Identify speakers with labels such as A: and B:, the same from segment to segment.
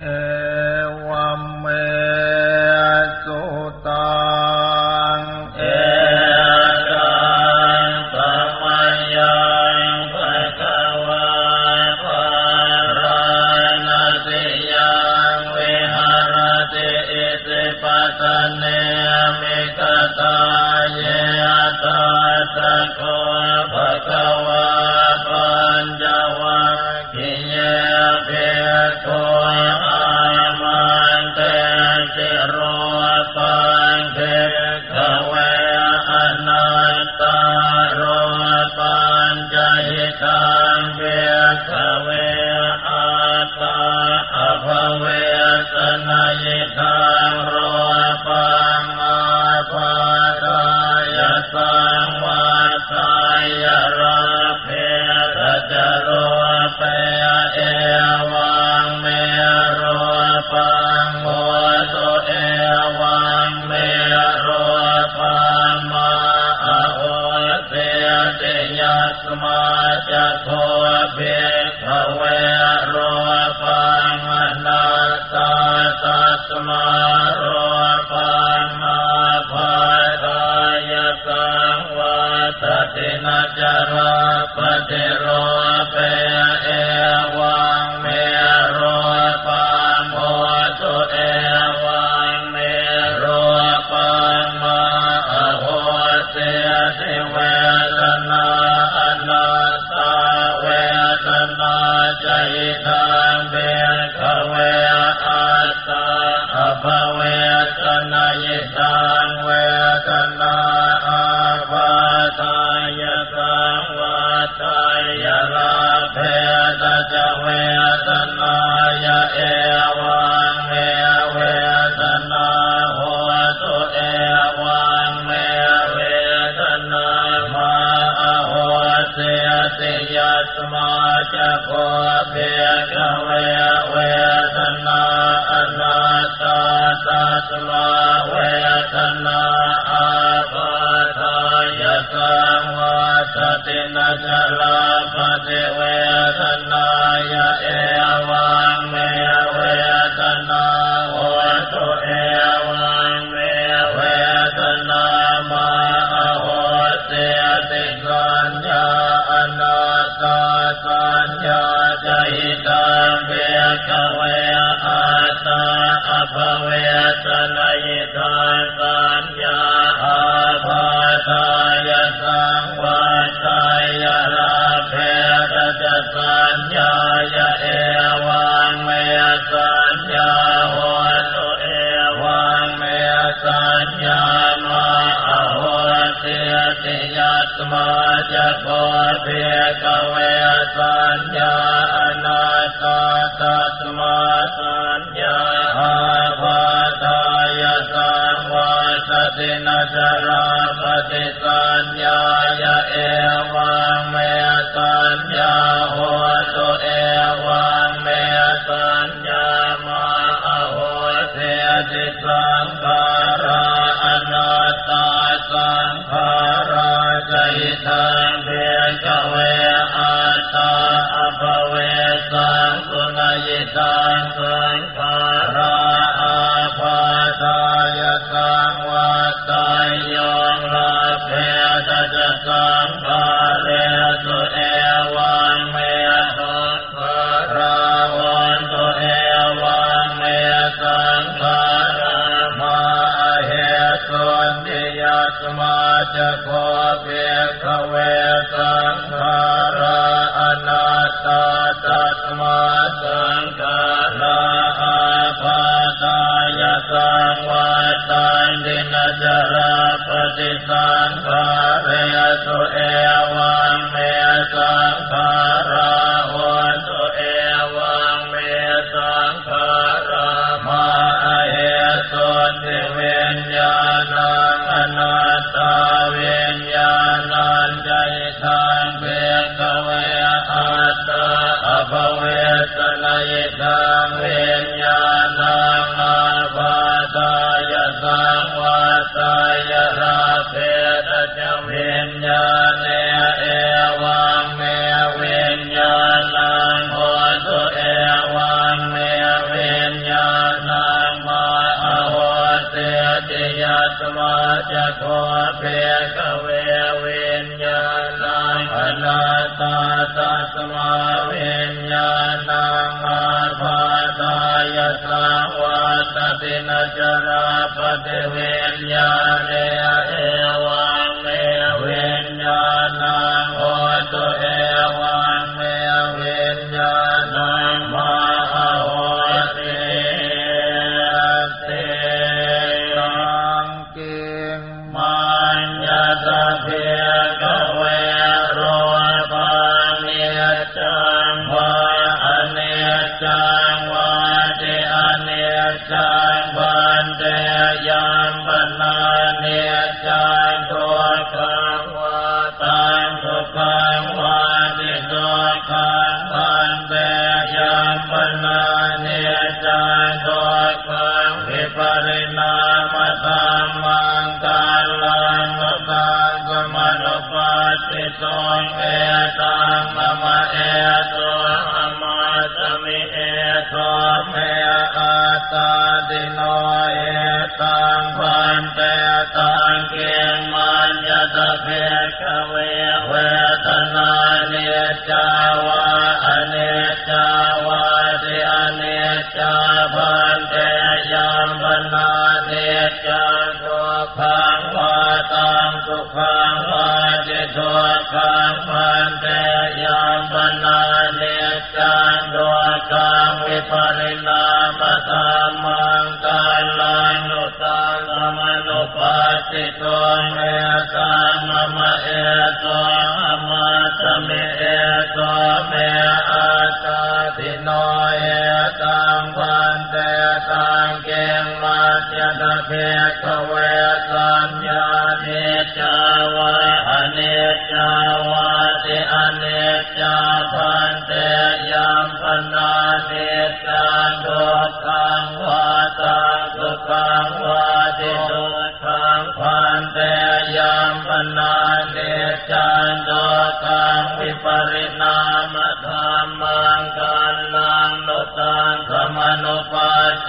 A: uh, ส
B: มาจะโพเพกเวเว जान นโตเรสุเอ पतिन च भगवे สสิตุง เอตังมะมะเอโสหะมัสมิเอโส เม อัตตาติโนเหตัง ภันเตตัง กิง มัญญะถะ ภิกขะเวเวทะนา นิจจาวาอะนิจจาวาติอะนิจจา ภันเตยัมปะนานิจจัง ปะริณามะธัมมังกัลลัง นุตัง สะมะนุปัสสิตุง เอตังมะมะเอโสหะมัสมิเอโส เมอัตตาติโนเหตัง ภันเตตัง กิง มัญญะถะ ภิกขะเว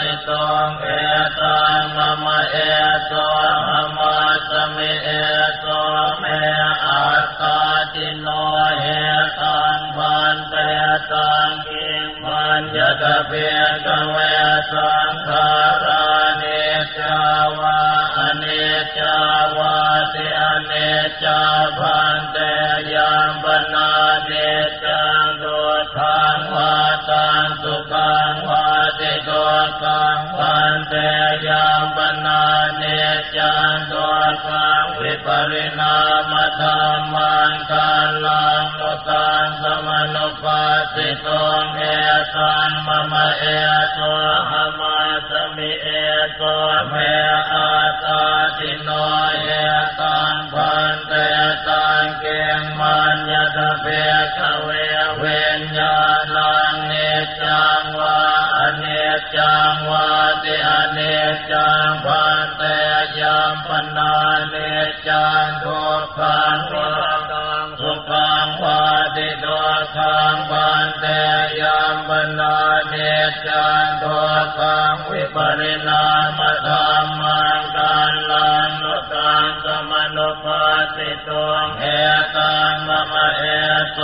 B: ปัสสิตุง เอตังมะมะเอโสหะมัสมิเอโส เมอัตตาติโนเหตัง ภันเตตังกิง มัญญะถะ ภิกขะเวสังขารานิจจาวาอะนิจจาวาติอะนิจจา ภัน เอโสหะมัสมิเอโส เมอัตตาติโนเหตัง ภันเตตัง กิงมัญญะถะ ภิกขะเว วิญญาณัง นิจจังวาอะนิจจังวาติอะนิจจัง ภันเตยัมปะนานิจจังทุกขังวาตังสุขังวาติทุกขัง ภันเตยัมปะนานิจจังทุกขังวิปะริณามะธัมมังกัลลังนุตัง สะมะนุปัสสิตุง เอตังมะมะเอโส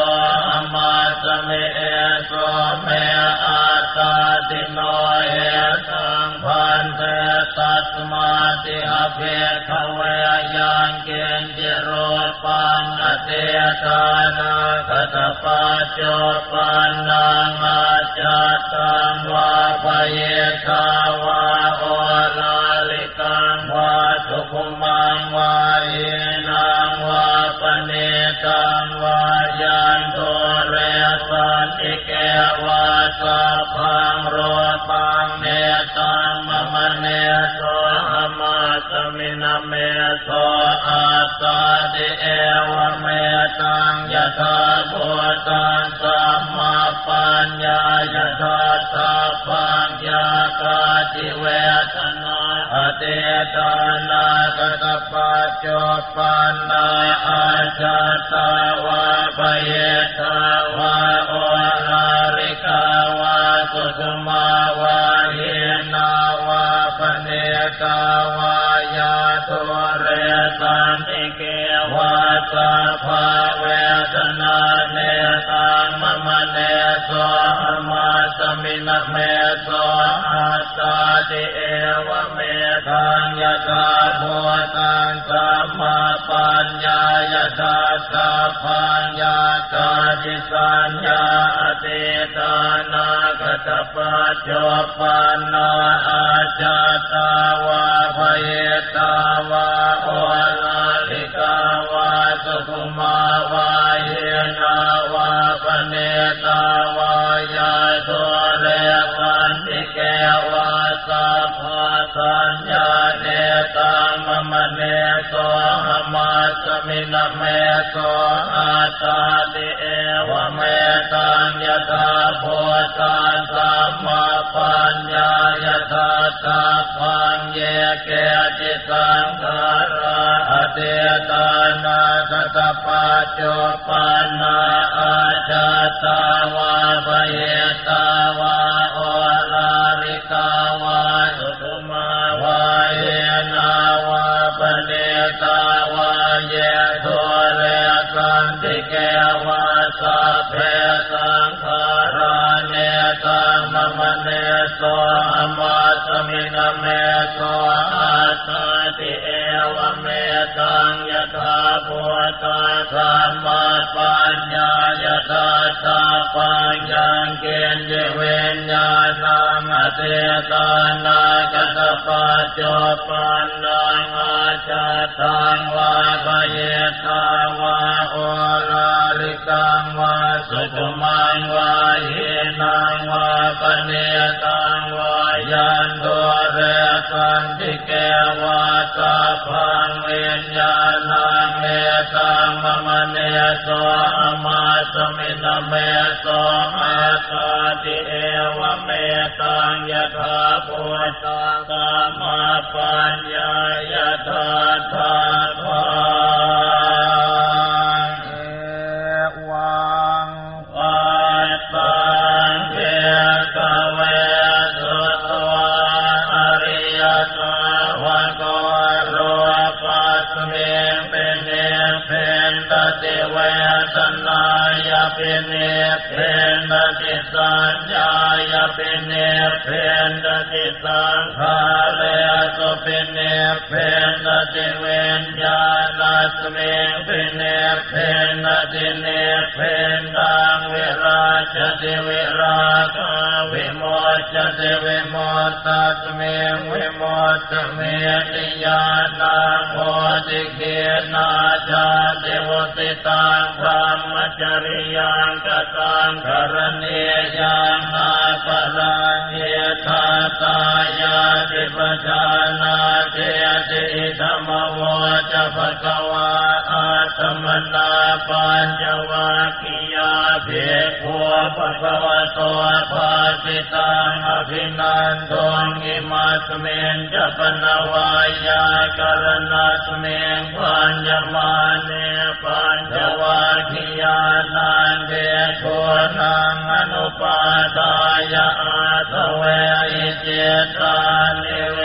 B: หะมัสมิเอโส เมอัตตาติโนเหตัง ภันเตตัสมาติหะ ภิกขะเว เตตานาคตปัจจปันนังอาจตตังวาปเยตาวา โตอาตาติเอวเมตังยะถาภูตังสัมมาปัญญายะถาตาปัญญากาติเวทนาอเตตานาคตปัจจปันนาอาจตาวาปเยตาวา ถาสัพพัญญาตาจิสัญญาอติตานาคตปัจจปันนาอาจาตาวาภเยตาวาโอลาลิกาวาสุขุมาวาเยนาวาปเนตาวายาโทเรกันติเกวาสัพพสัญญาเนตังมมเนโสหมัสมินเม โสอาตาติเอวเมตังยะถาโพตัสสัมมาปัญญายะถาสัพพังเยเกจิสังขาราอเตตานาคตปัจจปันนาอาจาตาวาภเยตาวา เพสังขาราเนตังมมเนโสอมัสมินเมโสอัตตาติเอวเมตังยะถาภูตาสัมมาปัญญายะถาสัพพัญญังเกณฑ์เวญญาณังอ เตตานาคตปัจปันนังอาจาตังวาภเยตาวาโอลาริกังวาสุขมังวาเยนังวาปเนตังวายันโตเรกันติเกวาสัพพังเวนญาณังเมตังมมเนโสอมาสมินเมโสอา ตาติเอวเมตังยถาภูตังสัมมาปัญญายถาทาทัง
A: เอวัง
B: ปัตตังเทกเวสุตวาอริยสาวกโรปัสเมเป็นเป็นตติเวทนา ป็นเนเป็นตติสัญญายเป็นเนเป็นตติสังขารสุเป็นเนเป็นตติเวนญา ณสเมเป็นเนเป็นตติเนเป็นตังเวราชะติวิราคาวิมุจจะติวิมุตตัสมิง วิมุตตะมีติญาณังโหติ ขีณาชาติวุสิตังพรหมะจะริยัง กะตัง กะระณียังนาปะรัง อิตถัตตายาติปะชานาตีติ อิทะมะโวจะภะคะวาอัตตะมะนาปัญจะวัคคิยา ภิกขู ภะคะวะโตภาสิตัง อะภินันทุงอิมัสมิญจะ ปะนะ เวยยากะระณัสมิง ภัญญะมาเนปัญจะวัคคิยานัง ภิกขูนัง อะนุปาทายะ อาสะเวหิ จิตตานิ วิ